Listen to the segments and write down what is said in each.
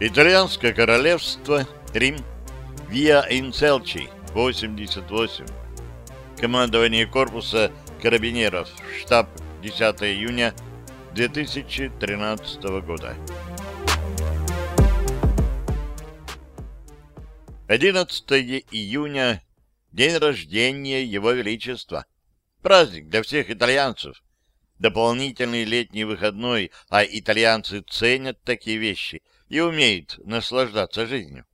Итальянское королевство, Рим, Виа Инцелчи, 88. Командование корпуса карабинеров, штаб 10 июня 2013 года. 11 июня — день рождения Его Величества. Праздник для всех итальянцев. Дополнительный летний выходной, а итальянцы ценят такие вещи и умеют наслаждаться жизнью.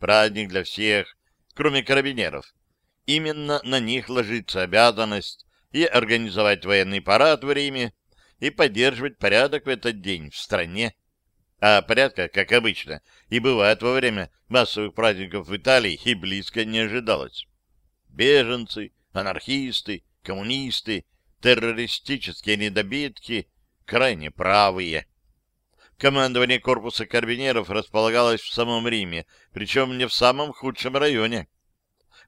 Праздник для всех, кроме карабинеров. Именно на них ложится обязанность и организовать военный парад в Риме, и поддерживать порядок в этот день в стране. А порядка, как обычно, и бывает во время массовых праздников в Италии, и близко не ожидалось. Беженцы, анархисты, коммунисты, террористические недобитки, крайне правые. Командование корпуса карбинеров располагалось в самом Риме, причем не в самом худшем районе.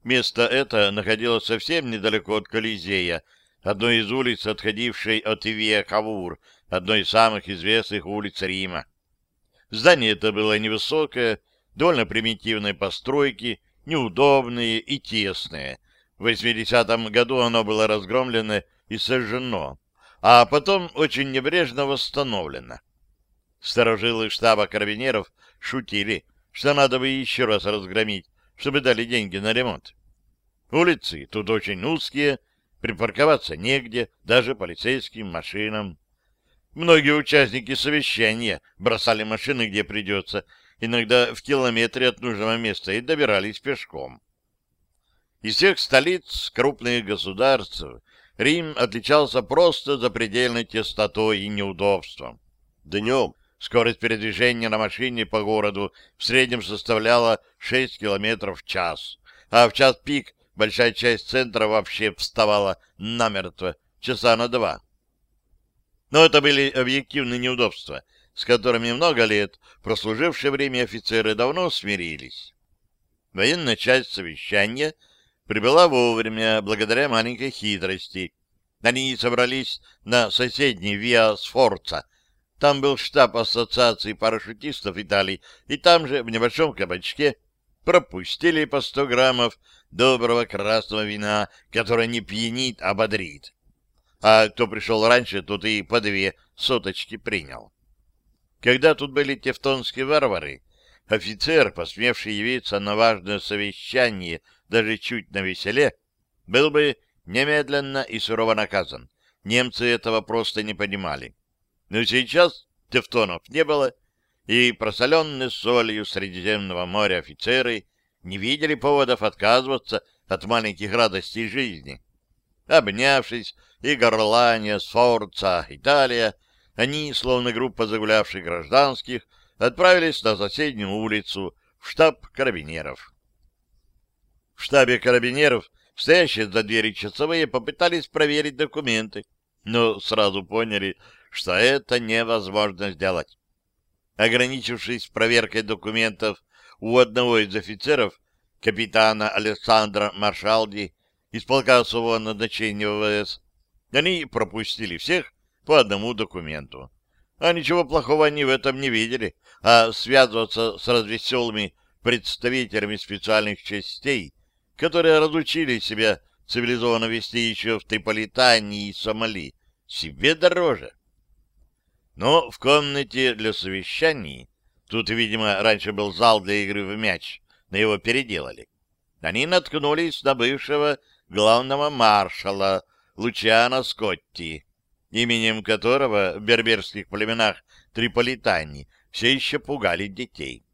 Место это находилось совсем недалеко от Колизея, одной из улиц, отходившей от Ивия Кавур, одной из самых известных улиц Рима. Здание это было невысокое, довольно примитивной постройки, неудобное и тесное. В 80-м году оно было разгромлено и сожжено, а потом очень небрежно восстановлено. Старожилы штаба карабинеров шутили, что надо бы еще раз разгромить, чтобы дали деньги на ремонт. Улицы тут очень узкие, припарковаться негде, даже полицейским машинам. Многие участники совещания бросали машины, где придется, иногда в километре от нужного места, и добирались пешком. Из всех столиц крупных государств Рим отличался просто запредельной тестотой и неудобством. Днем скорость передвижения на машине по городу в среднем составляла 6 километров в час, а в час пик большая часть центра вообще вставала намертво, часа на два. Но это были объективные неудобства, с которыми много лет прослужившие время офицеры давно смирились. Военная часть совещания прибыла вовремя, благодаря маленькой хитрости. Они собрались на соседней Виа Сфорца. Там был штаб Ассоциации парашютистов Италии, и там же, в небольшом кабачке, пропустили по сто граммов доброго красного вина, которое не пьянит, а бодрит. А кто пришел раньше, тот и по две соточки принял. Когда тут были тевтонские варвары, офицер, посмевший явиться на важное совещание даже чуть на веселе, был бы немедленно и сурово наказан. Немцы этого просто не понимали. Но сейчас тевтонов не было, и просоленные солью Средиземного моря офицеры не видели поводов отказываться от маленьких радостей жизни. Обнявшись и горланя Сфорца, Италия, они, словно группа загулявших гражданских, отправились на соседнюю улицу, в штаб карабинеров. В штабе карабинеров, стоящие за двери часовые, попытались проверить документы, но сразу поняли, что это невозможно сделать. Ограничившись проверкой документов у одного из офицеров, капитана Александра Маршалди, из полка особого назначения ВВС, они пропустили всех по одному документу. А ничего плохого они в этом не видели, а связываться с развеселыми представителями специальных частей, которые разучили себя цивилизованно вести еще в Триполитании и Сомали, себе дороже. Но в комнате для совещаний, тут, видимо, раньше был зал для игры в мяч, но его переделали, они наткнулись на бывшего главного маршала Лучана Скотти, именем которого в берберских племенах Триполитании все еще пугали детей.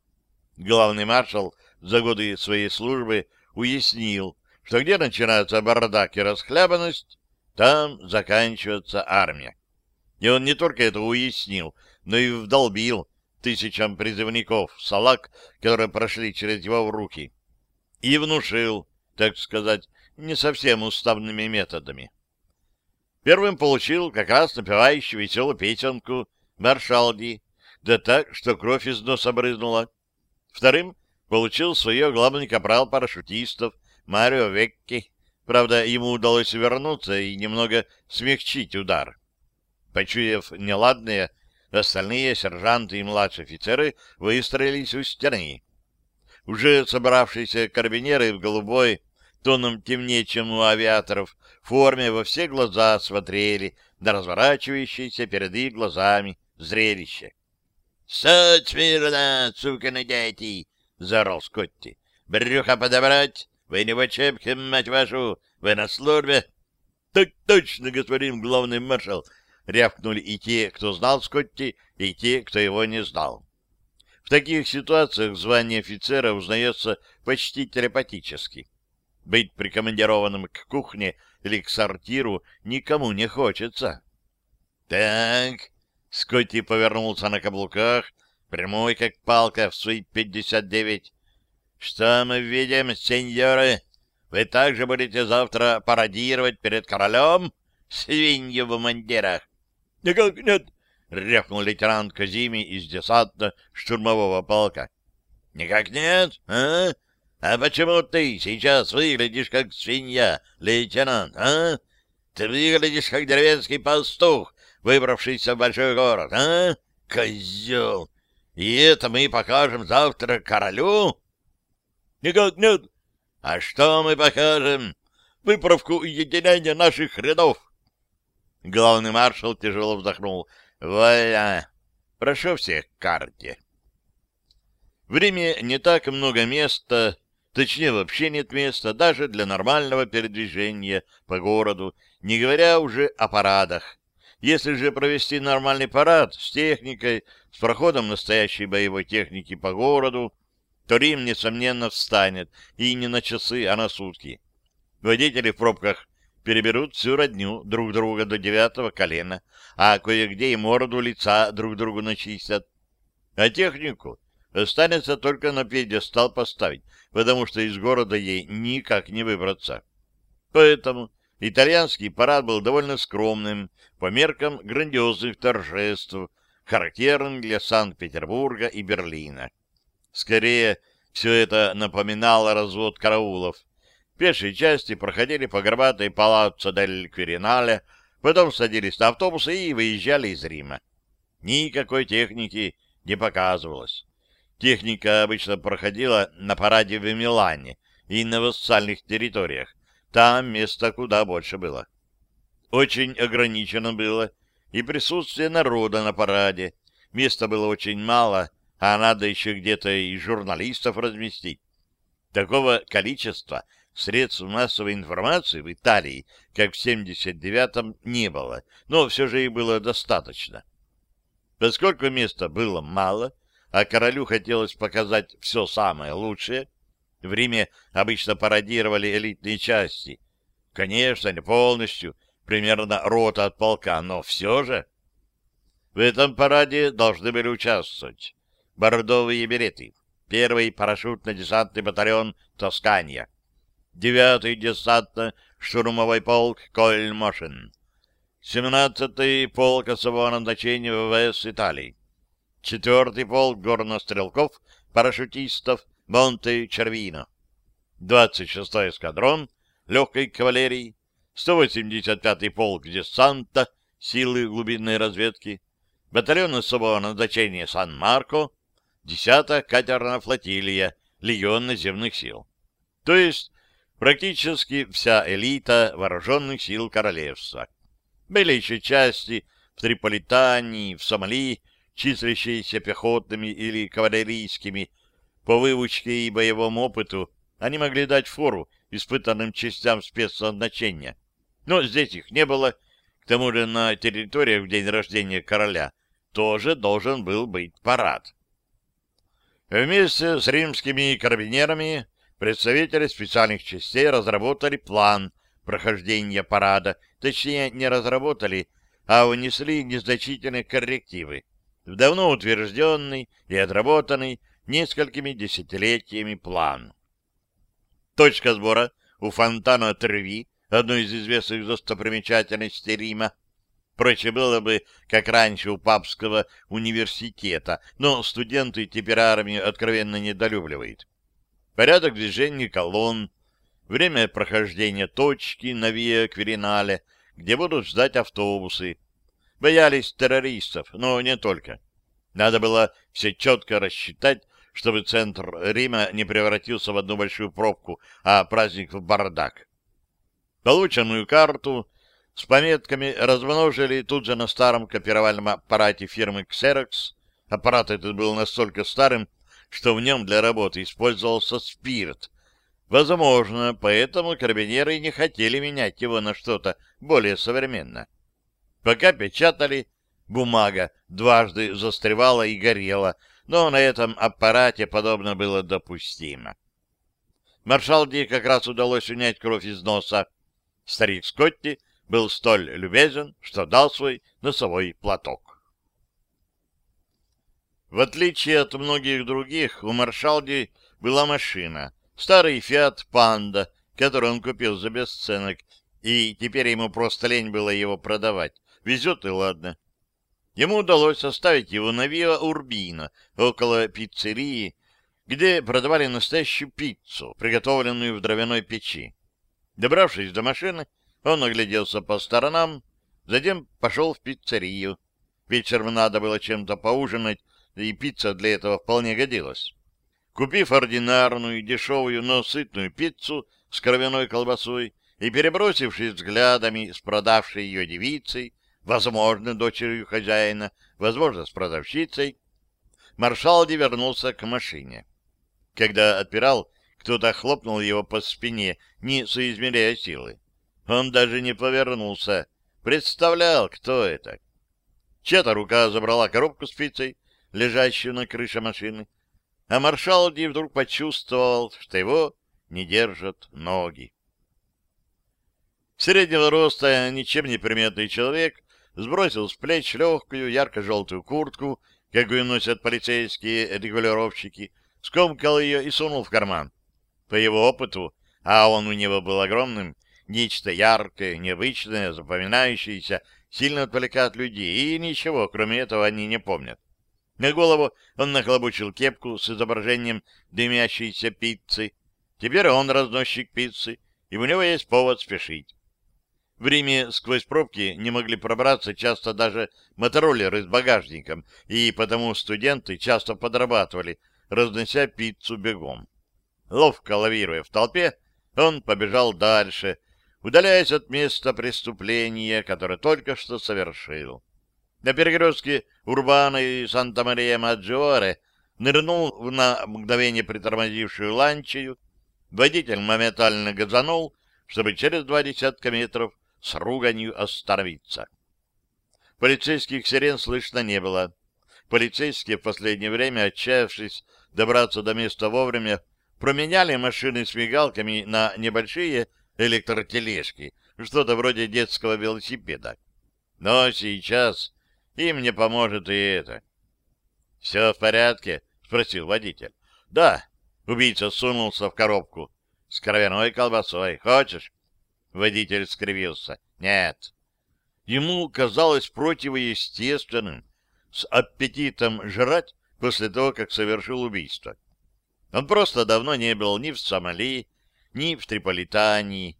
Главный маршал за годы своей службы уяснил, что где начинается бардак и расхлябанность, там заканчивается армия. И он не только это уяснил, но и вдолбил тысячам призывников салак, которые прошли через его руки, и внушил, так сказать, не совсем уставными методами. Первым получил как раз напевающий веселую песенку Маршалди, да так, что кровь из носа брызнула. Вторым получил свое главный капрал парашютистов Марио Векки. Правда, ему удалось вернуться и немного смягчить удар. Почуяв неладное, остальные сержанты и младшие офицеры выстроились у стены. Уже собравшиеся карабинеры в голубой, тоном темнее, чем у авиаторов, форме во все глаза смотрели на разворачивающееся перед их глазами зрелище. — Суть смирно, сукины дети! — заорал Скотти. — Брюхо подобрать! Вы не в учебке, мать вашу! Вы на службе! — Так точно, господин главный маршал! — рявкнули и те, кто знал Скотти, и те, кто его не знал. В таких ситуациях звание офицера узнается почти телепатически. Быть прикомандированным к кухне или к сортиру никому не хочется. «Так...» — Скотти повернулся на каблуках, прямой как палка в свои пятьдесят девять. «Что мы видим, сеньоры? Вы также будете завтра пародировать перед королем? Свиньи в мундирах!» «Никак нет!» — рявкнул лейтенант Казими из десанта штурмового полка. «Никак нет, а? А почему ты сейчас выглядишь как свинья, лейтенант, а? Ты выглядишь как деревенский пастух, выбравшийся в большой город, а? Козел! И это мы покажем завтра королю? Никак нет. А что мы покажем? Выправку единения наших рядов. Главный маршал тяжело вздохнул. Валя, прошу всех к карте. В не так много места, Точнее, вообще нет места даже для нормального передвижения по городу, не говоря уже о парадах. Если же провести нормальный парад с техникой, с проходом настоящей боевой техники по городу, то Рим, несомненно, встанет, и не на часы, а на сутки. Водители в пробках переберут всю родню друг друга до девятого колена, а кое-где и морду лица друг другу начистят. А технику Останется только на пьедестал поставить, потому что из города ей никак не выбраться. Поэтому итальянский парад был довольно скромным по меркам грандиозных торжеств, характерным для Санкт-Петербурга и Берлина. Скорее, все это напоминало развод караулов. Пешие части проходили по горбатой палаццо дель Квиринале, потом садились на автобусы и выезжали из Рима. Никакой техники не показывалось. Техника обычно проходила на параде в Милане и на вассальных территориях. Там места куда больше было. Очень ограничено было и присутствие народа на параде. Места было очень мало, а надо еще где-то и журналистов разместить. Такого количества средств массовой информации в Италии, как в 79-м, не было, но все же и было достаточно. Поскольку места было мало, а королю хотелось показать все самое лучшее, в Риме обычно пародировали элитные части. Конечно, не полностью, примерно рота от полка, но все же. В этом параде должны были участвовать бордовые береты, первый парашютно-десантный батальон Тоскания, девятый десантно-штурмовой полк Кольмошен, семнадцатый полк особого назначения ВВС Италии, четвертый полк горнострелков, парашютистов Монте-Червино, 26-й эскадрон легкой кавалерии, 185-й полк десанта, силы глубинной разведки, батальон особого назначения Сан-Марко, 10-я катерная флотилия, легион наземных сил. То есть практически вся элита вооруженных сил королевства. Были еще части в Триполитании, в Сомали, числящиеся пехотными или кавалерийскими, по выучке и боевому опыту, они могли дать фору испытанным частям спецназначения. Но здесь их не было. К тому же на территориях в день рождения короля тоже должен был быть парад. Вместе с римскими карабинерами представители специальных частей разработали план прохождения парада, точнее, не разработали, а внесли незначительные коррективы давно утвержденный и отработанный несколькими десятилетиями план. Точка сбора у фонтана Треви, одной из известных достопримечательностей Рима, Проще было бы, как раньше у папского университета, но студенты теперь армию откровенно недолюбливают. порядок движения колонн, время прохождения точки на Виа Квиринале, где будут ждать автобусы. Боялись террористов, но не только. Надо было все четко рассчитать, чтобы центр Рима не превратился в одну большую пробку, а праздник в бардак. Полученную карту с пометками размножили тут же на старом копировальном аппарате фирмы Xerox. Аппарат этот был настолько старым, что в нем для работы использовался спирт. Возможно, поэтому карабинеры не хотели менять его на что-то более современное. Пока печатали, бумага дважды застревала и горела, но на этом аппарате подобно было допустимо. Маршал Ди как раз удалось унять кровь из носа. Старик Скотти был столь любезен, что дал свой носовой платок. В отличие от многих других, у Маршалди была машина, старый Фиат Панда, который он купил за бесценок, и теперь ему просто лень было его продавать. Везет и ладно. Ему удалось оставить его на Виа Урбино, около пиццерии, где продавали настоящую пиццу, приготовленную в дровяной печи. Добравшись до машины, он огляделся по сторонам, затем пошел в пиццерию. Вечером надо было чем-то поужинать, и пицца для этого вполне годилась. Купив ординарную, дешевую, но сытную пиццу с кровяной колбасой и перебросившись взглядами с продавшей ее девицей, возможно, дочерью хозяина, возможно, с продавщицей, Маршалди вернулся к машине. Когда отпирал, кто-то хлопнул его по спине, не соизмеряя силы. Он даже не повернулся, представлял, кто это. Чья-то рука забрала коробку с пиццей, лежащую на крыше машины, а Маршалди вдруг почувствовал, что его не держат ноги. Среднего роста, ничем не приметный человек сбросил с плеч легкую ярко-желтую куртку, какую носят полицейские регулировщики, скомкал ее и сунул в карман. По его опыту, а он у него был огромным, нечто яркое, необычное, запоминающееся, сильно отвлекает людей, и ничего, кроме этого, они не помнят. На голову он нахлобучил кепку с изображением дымящейся пиццы. Теперь он разносчик пиццы, и у него есть повод спешить. В Риме сквозь пробки не могли пробраться часто даже мотороллеры с багажником, и потому студенты часто подрабатывали, разнося пиццу бегом. Ловко лавируя в толпе, он побежал дальше, удаляясь от места преступления, которое только что совершил. На перекрестке Урбана и Санта-Мария-Маджоре нырнул на мгновение притормозившую ланчию, водитель моментально газанул, чтобы через два десятка метров с руганью остановиться. Полицейских сирен слышно не было. Полицейские в последнее время, отчаявшись добраться до места вовремя, променяли машины с мигалками на небольшие электротележки, что-то вроде детского велосипеда. Но сейчас им не поможет и это. — Все в порядке? — спросил водитель. — Да. Убийца сунулся в коробку. — С кровяной колбасой. Хочешь? Водитель скривился. Нет. Ему казалось противоестественным с аппетитом жрать после того, как совершил убийство. Он просто давно не был ни в Сомали, ни в Триполитании.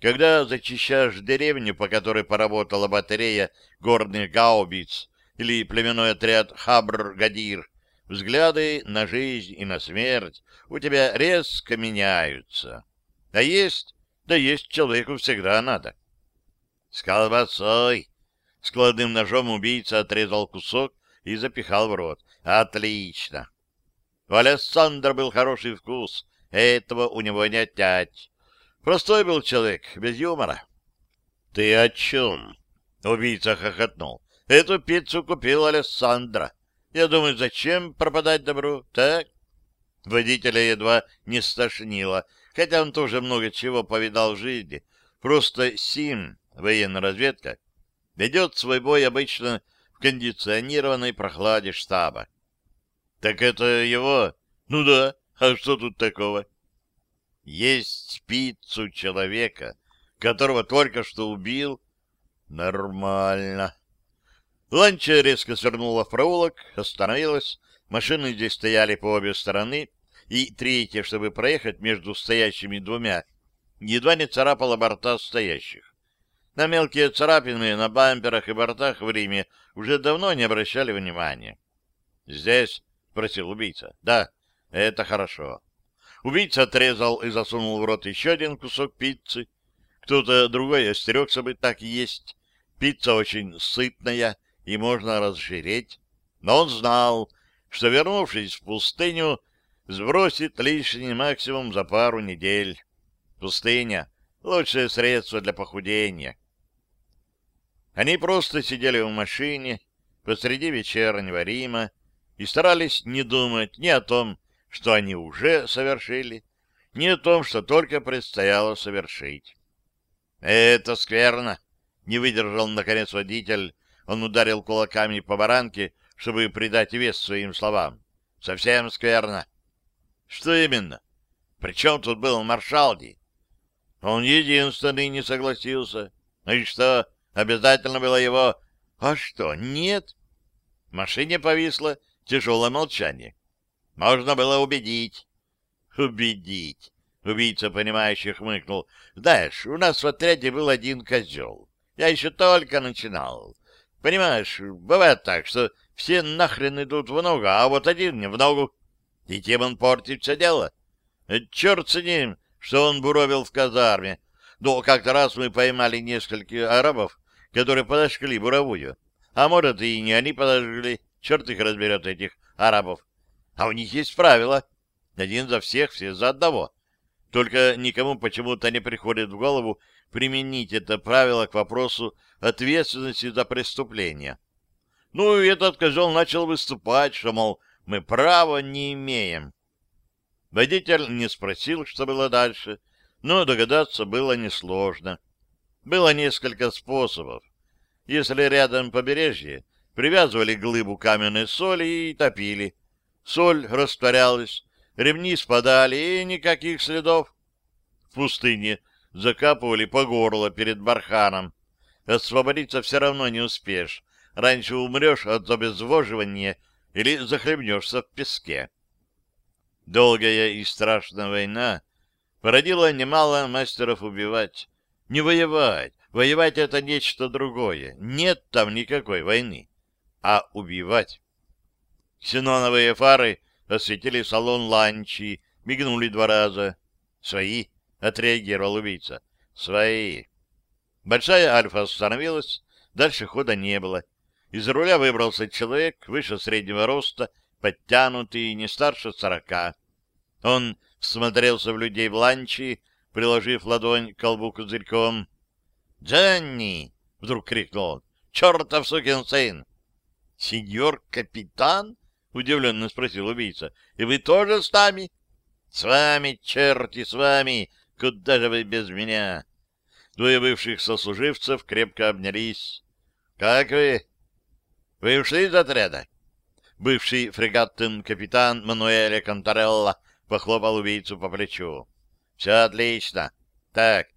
Когда зачищаешь деревню, по которой поработала батарея горных гаубиц или племенной отряд Хабр-Гадир, взгляды на жизнь и на смерть у тебя резко меняются. А есть да есть человеку всегда надо. С колбасой. Складным ножом убийца отрезал кусок и запихал в рот. Отлично. У Александра был хороший вкус. Этого у него не отнять. Простой был человек, без юмора. — Ты о чем? — убийца хохотнул. — Эту пиццу купил Александра. Я думаю, зачем пропадать добру, так? Водителя едва не стошнило хотя он тоже много чего повидал в жизни. Просто СИМ, военная разведка, ведет свой бой обычно в кондиционированной прохладе штаба. Так это его? Ну да, а что тут такого? Есть пиццу человека, которого только что убил. Нормально. Ланча резко свернула в проулок, остановилась. Машины здесь стояли по обе стороны, и третья, чтобы проехать между стоящими двумя, едва не царапала борта стоящих. На мелкие царапины на бамперах и бортах в Риме уже давно не обращали внимания. «Здесь?» — просил убийца. «Да, это хорошо». Убийца отрезал и засунул в рот еще один кусок пиццы. Кто-то другой остерегся бы так есть. Пицца очень сытная, и можно разжиреть. Но он знал, что, вернувшись в пустыню, сбросит лишний максимум за пару недель. Пустыня — лучшее средство для похудения. Они просто сидели в машине посреди вечернего Рима и старались не думать ни о том, что они уже совершили, ни о том, что только предстояло совершить. «Это скверно!» — не выдержал, наконец, водитель. Он ударил кулаками по баранке, чтобы придать вес своим словам. «Совсем скверно!» «Что именно? Причем тут был Маршалди?» Он единственный не согласился. Ну и что, обязательно было его... А что, нет? В машине повисло тяжелое молчание. Можно было убедить. Убедить. Убийца, понимающий, хмыкнул. Знаешь, у нас в отряде был один козел. Я еще только начинал. Понимаешь, бывает так, что все нахрен идут в ногу, а вот один не в ногу. И тем он портит все дело. Черт с ним, что он буровил в казарме. Но как-то раз мы поймали нескольких арабов, которые подожгли буровую. А может, и не они подожгли. Черт их разберет, этих арабов. А у них есть правила. Один за всех, все за одного. Только никому почему-то не приходит в голову применить это правило к вопросу ответственности за преступление. Ну, и этот козел начал выступать, что, мол, мы права не имеем. Водитель не спросил, что было дальше, но догадаться было несложно. Было несколько способов. Если рядом побережье, привязывали глыбу каменной соли и топили. Соль растворялась, ремни спадали, и никаких следов. В пустыне закапывали по горло перед барханом. Освободиться все равно не успеешь. Раньше умрешь от обезвоживания или захлебнешься в песке. Долгая и страшная война породила немало мастеров убивать. Не воевать. Воевать — это нечто другое. Нет там никакой войны. А убивать. Ксеноновые фары осветили салон ланчи, мигнули два раза. «Свои!» — отреагировал убийца. «Свои!» Большая альфа остановилась, дальше хода не было. Из руля выбрался человек выше среднего роста, подтянутый, не старше сорока. Он всмотрелся в людей в ланчи, приложив ладонь к колбу козырьком. «Дженни!» — вдруг крикнул он. «Чертов сукин сын!» «Сеньор капитан?» — удивленно спросил убийца. «И вы тоже с нами?» «С вами, черти, с вами! Куда же вы без меня?» Двое бывших сослуживцев крепко обнялись. «Как вы?» «Вы ушли из отряда?» Бывший фрегатный капитан Мануэля Конторелло похлопал убийцу по плечу. «Все отлично. Так,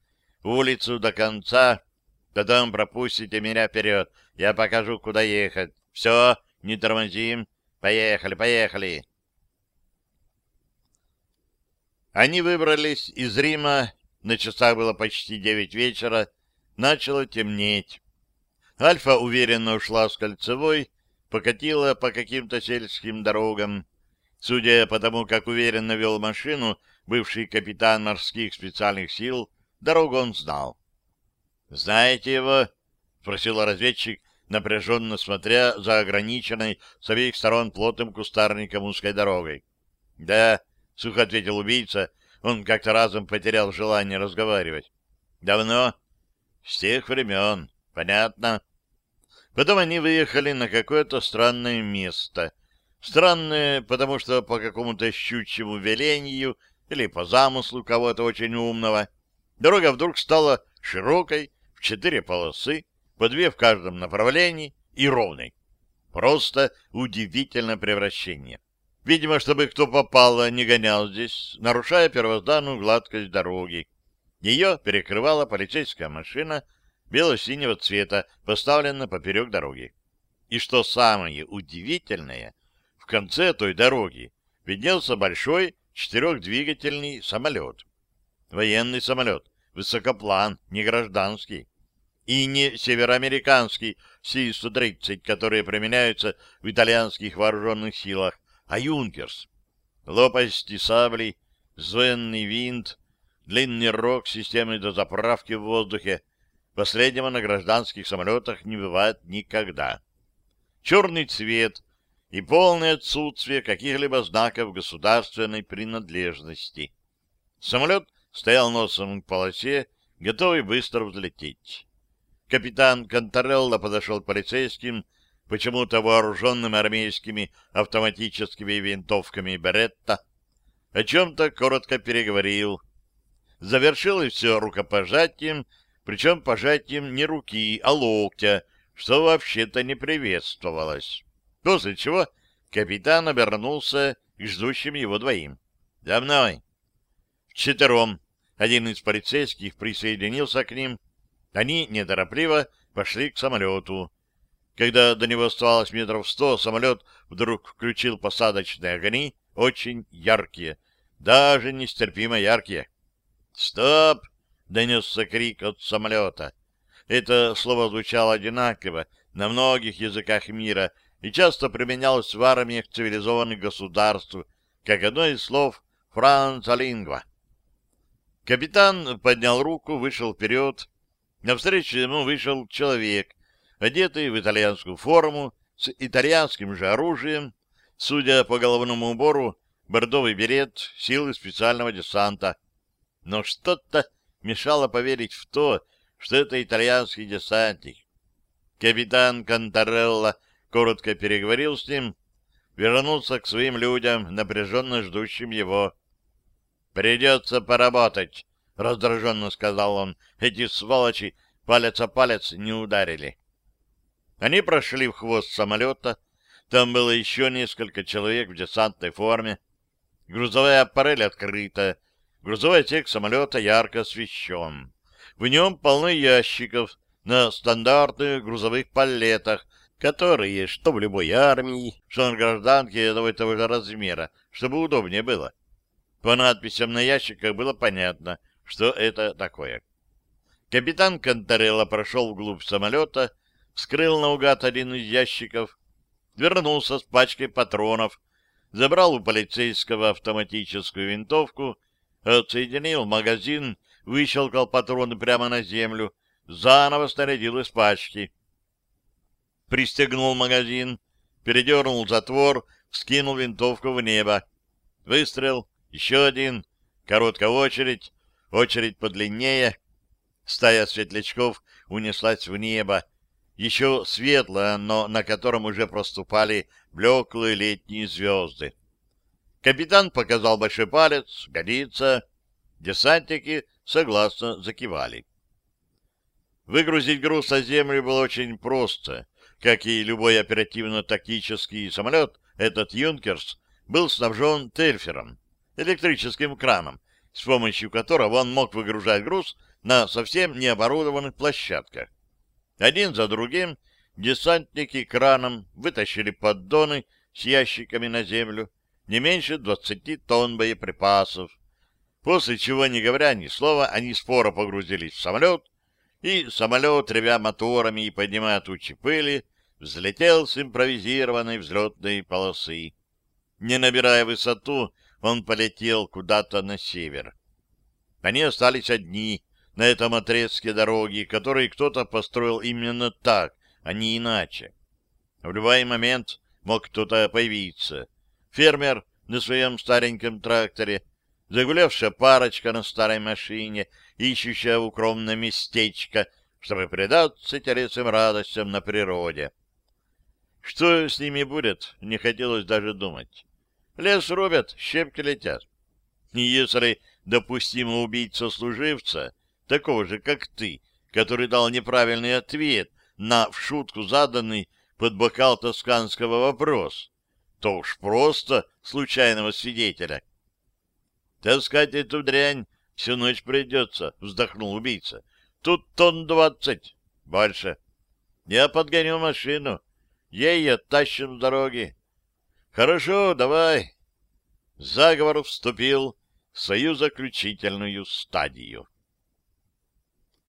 улицу до конца, потом пропустите меня вперед. Я покажу, куда ехать. Все, не тормозим. Поехали, поехали!» Они выбрались из Рима, на часах было почти девять вечера, начало темнеть. Альфа уверенно ушла с кольцевой, покатила по каким-то сельским дорогам. Судя по тому, как уверенно вел машину, бывший капитан морских специальных сил, дорогу он знал. «Знаете его?» — спросил разведчик, напряженно смотря за ограниченной с обеих сторон плотным кустарником узкой дорогой. «Да», — сухо ответил убийца, он как-то разом потерял желание разговаривать. «Давно?» «С тех времен. Понятно». Потом они выехали на какое-то странное место — Странное, потому что по какому-то щучьему велению или по замыслу кого-то очень умного дорога вдруг стала широкой, в четыре полосы, по две в каждом направлении и ровной. Просто удивительное превращение. Видимо, чтобы кто попало, не гонял здесь, нарушая первозданную гладкость дороги. Ее перекрывала полицейская машина бело-синего цвета, поставленная поперек дороги. И что самое удивительное — в конце той дороги виднелся большой четырехдвигательный самолет. Военный самолет, высокоплан, не гражданский. И не североамериканский Си-130, которые применяются в итальянских вооруженных силах, а Юнкерс. Лопасти саблей, звенный винт, длинный рог системы дозаправки в воздухе. Последнего на гражданских самолетах не бывает никогда. Черный цвет и полное отсутствие каких-либо знаков государственной принадлежности. Самолет стоял носом к полосе, готовый быстро взлететь. Капитан Конторелло подошел к полицейским, почему-то вооруженным армейскими автоматическими винтовками Беретта, о чем-то коротко переговорил. Завершил и все рукопожатием, причем пожатием не руки, а локтя, что вообще-то не приветствовалось. После чего капитан обернулся к ждущим его двоим. «За мной!» Вчетвером один из полицейских присоединился к ним. Они неторопливо пошли к самолету. Когда до него оставалось метров сто, самолет вдруг включил посадочные огни, очень яркие, даже нестерпимо яркие. «Стоп!» — донесся крик от самолета. Это слово звучало одинаково на многих языках мира и часто применялось в армиях цивилизованных государств, как одно из слов «францалингва». Капитан поднял руку, вышел вперед. Навстречу ему вышел человек, одетый в итальянскую форму, с итальянским же оружием, судя по головному убору, бордовый берет силы специального десанта. Но что-то мешало поверить в то, что это итальянский десантник. Капитан Конторелло коротко переговорил с ним, вернулся к своим людям, напряженно ждущим его. «Придется поработать», — раздраженно сказал он. «Эти сволочи палец о палец не ударили». Они прошли в хвост самолета. Там было еще несколько человек в десантной форме. Грузовая аппарель открыта. Грузовой отсек самолета ярко освещен. В нем полно ящиков на стандартных грузовых палетах, которые, что в любой армии, что на гражданке одного и того же размера, чтобы удобнее было. По надписям на ящиках было понятно, что это такое. Капитан Конторелло прошел вглубь самолета, вскрыл наугад один из ящиков, вернулся с пачкой патронов, забрал у полицейского автоматическую винтовку, отсоединил магазин, выщелкал патроны прямо на землю, заново снарядил из пачки. Пристегнул магазин, передернул затвор, вскинул винтовку в небо. Выстрел, еще один, короткая очередь, очередь подлиннее. Стая светлячков унеслась в небо, еще светлое, но на котором уже проступали блеклые летние звезды. Капитан показал большой палец, годится. Десантники согласно закивали. Выгрузить груз на землю было очень просто. Как и любой оперативно-тактический самолет, этот «Юнкерс» был снабжен тельфером, электрическим краном, с помощью которого он мог выгружать груз на совсем необорудованных площадках. Один за другим десантники краном вытащили поддоны с ящиками на землю, не меньше двадцати тонн боеприпасов, после чего, не говоря ни слова, они споро погрузились в самолет, и самолет, ревя моторами и поднимая тучи пыли, взлетел с импровизированной взлетной полосы. Не набирая высоту, он полетел куда-то на север. Они остались одни, на этом отрезке дороги, который кто-то построил именно так, а не иначе. В любой момент мог кто-то появиться. Фермер на своем стареньком тракторе, загулявшая парочка на старой машине, ищущая укромное местечко, чтобы предаться интересам радостям на природе. Что с ними будет, не хотелось даже думать. Лес рубят, щепки летят. И если допустимо убить сослуживца, такого же, как ты, который дал неправильный ответ на в шутку заданный под бокал тосканского вопрос, то уж просто случайного свидетеля. «Таскать эту дрянь всю ночь придется», — вздохнул убийца. «Тут тонн двадцать. Больше. Я подгоню машину. Ей оттащим с дороги. Хорошо, давай». заговор вступил в свою заключительную стадию.